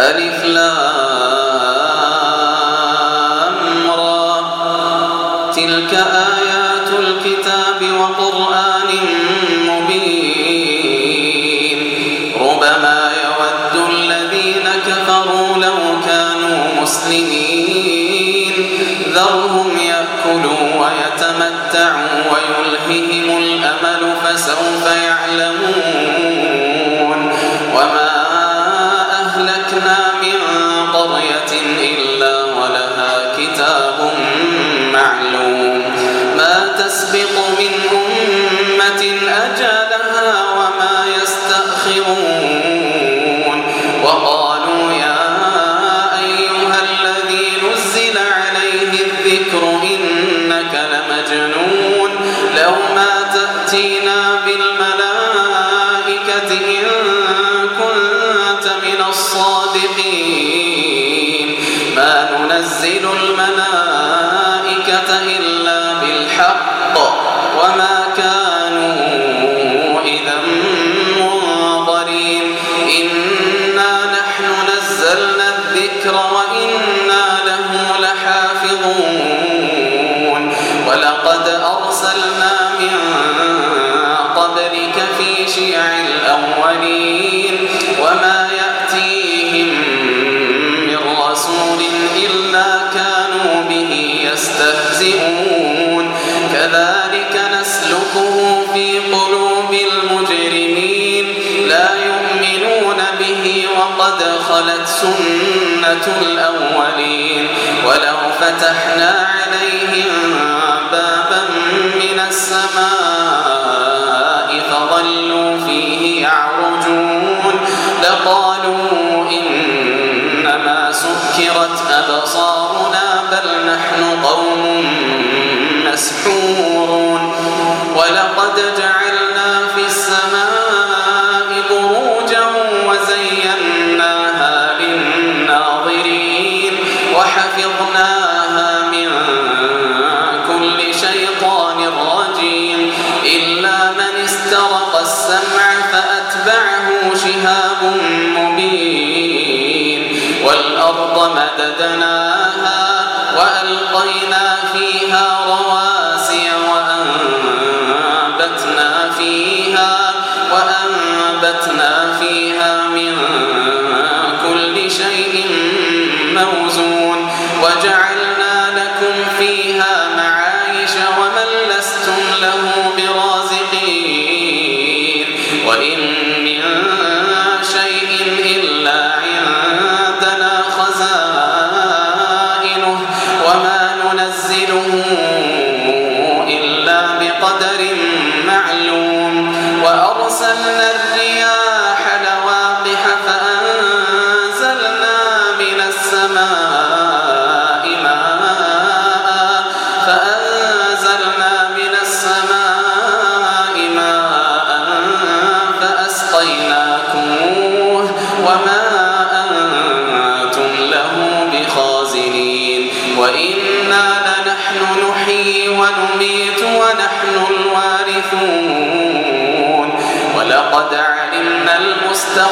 ألف لام. لو ما تأتينا بالله وقد خلت سنة الأولين ولو فتحنا عليهم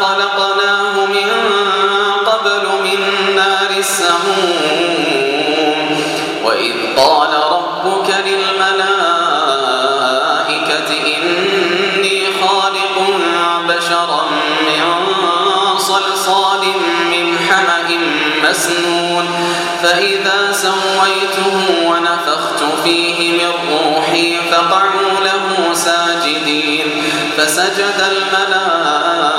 خلقناه من قبل وإذ قال ربك للملائكة إني خالق بشرا من صلصال من مسنون. فإذا سويته ونفخت فيه من روحي فقعوا الحين فسجد الملائكة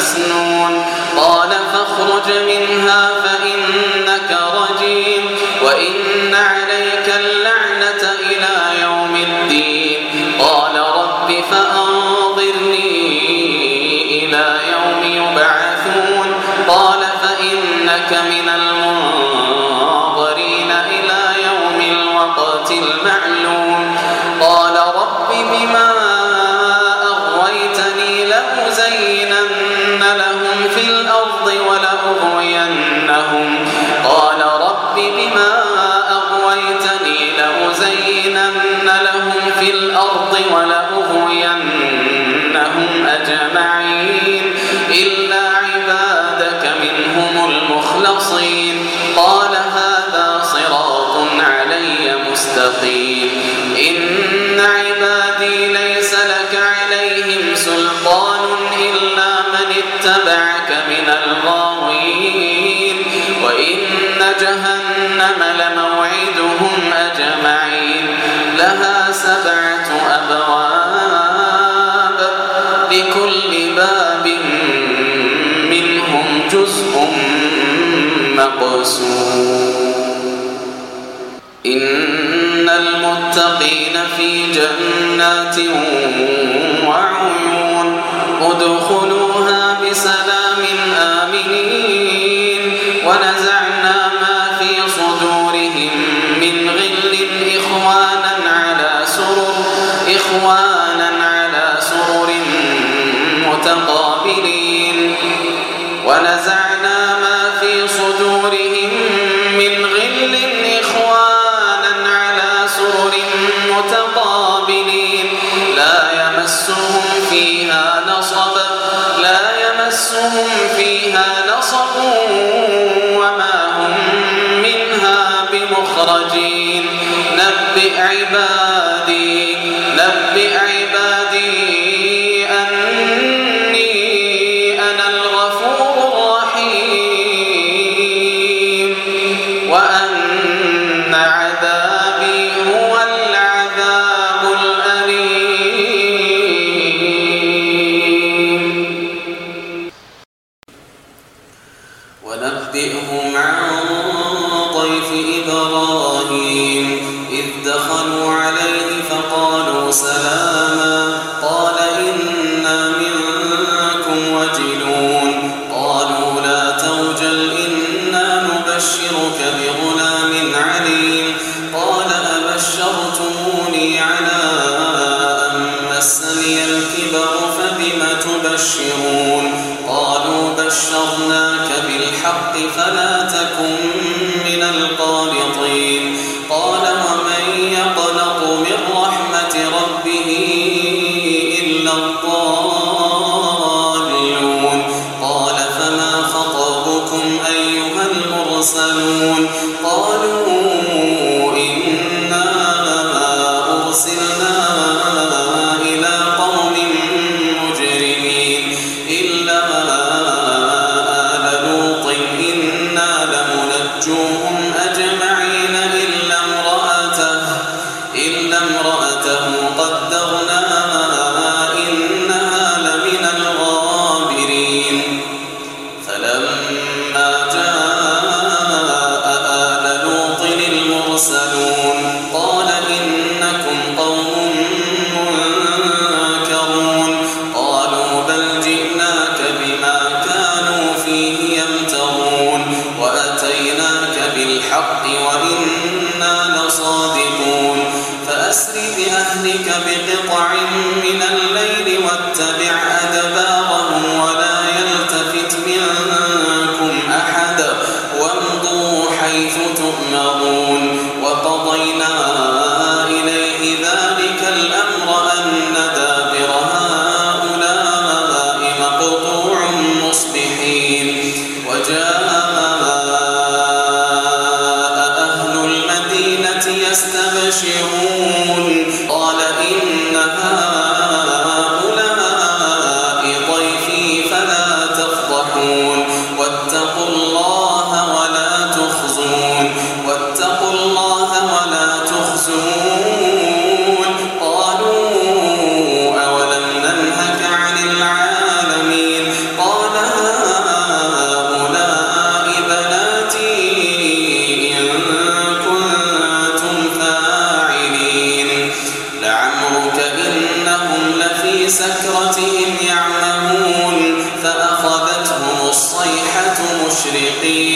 مسنون قال فاخرج منها فإن closely الرسول إن المتقين في جنات وعيون. ادخلوها بسلام آمنين. ونزعنا ما في صدورهم من غل إخوانا على سرر. إخوانا الرجيم. نبئ عبادي نبئ عبادي أني أنا الغفور الرحيم. وأن عذابي هو العذاب الأليم. ونبئهم lightly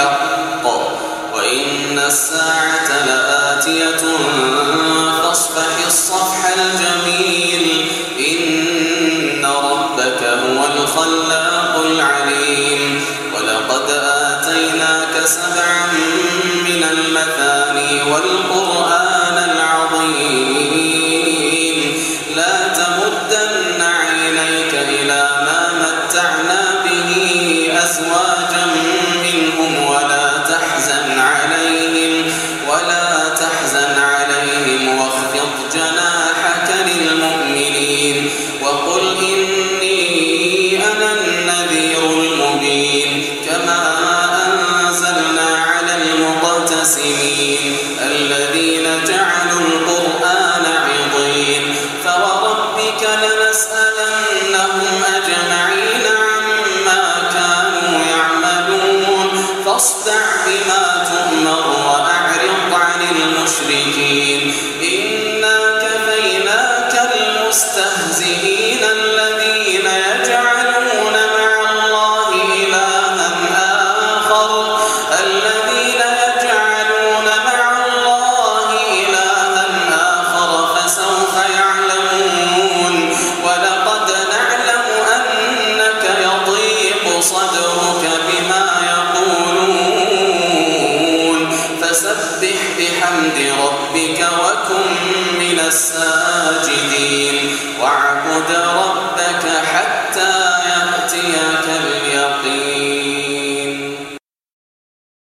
ربك وكن من الساجدين واعبد ربك